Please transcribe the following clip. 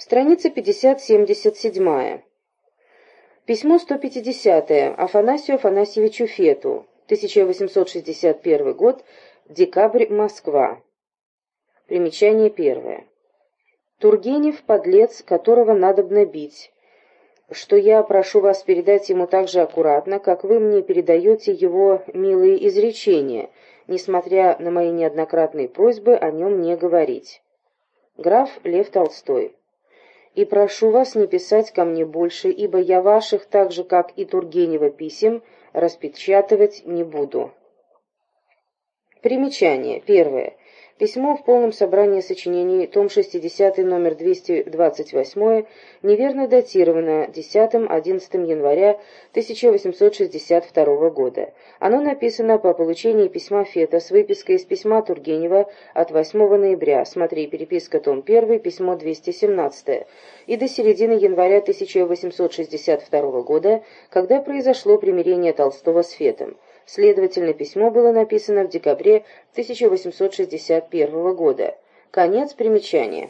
Страница 50-77. Письмо 150 Афанасию Афанасьевичу Фету. 1861 год. Декабрь. Москва. Примечание первое. Тургенев, подлец, которого надобно бить, что я прошу вас передать ему так же аккуратно, как вы мне передаете его милые изречения, несмотря на мои неоднократные просьбы о нем не говорить. Граф Лев Толстой. И прошу вас не писать ко мне больше, ибо я ваших, так же как и Тургенева писем, распечатывать не буду. Примечание. Первое. Письмо в полном собрании сочинений, том 60, номер 228, неверно датировано 10-11 января 1862 года. Оно написано по получении письма Фета с выпиской из письма Тургенева от 8 ноября, смотри, переписка, том 1, письмо 217, и до середины января 1862 года, когда произошло примирение Толстого с Фетом. Следовательно, письмо было написано в декабре 1861 года. Конец примечания.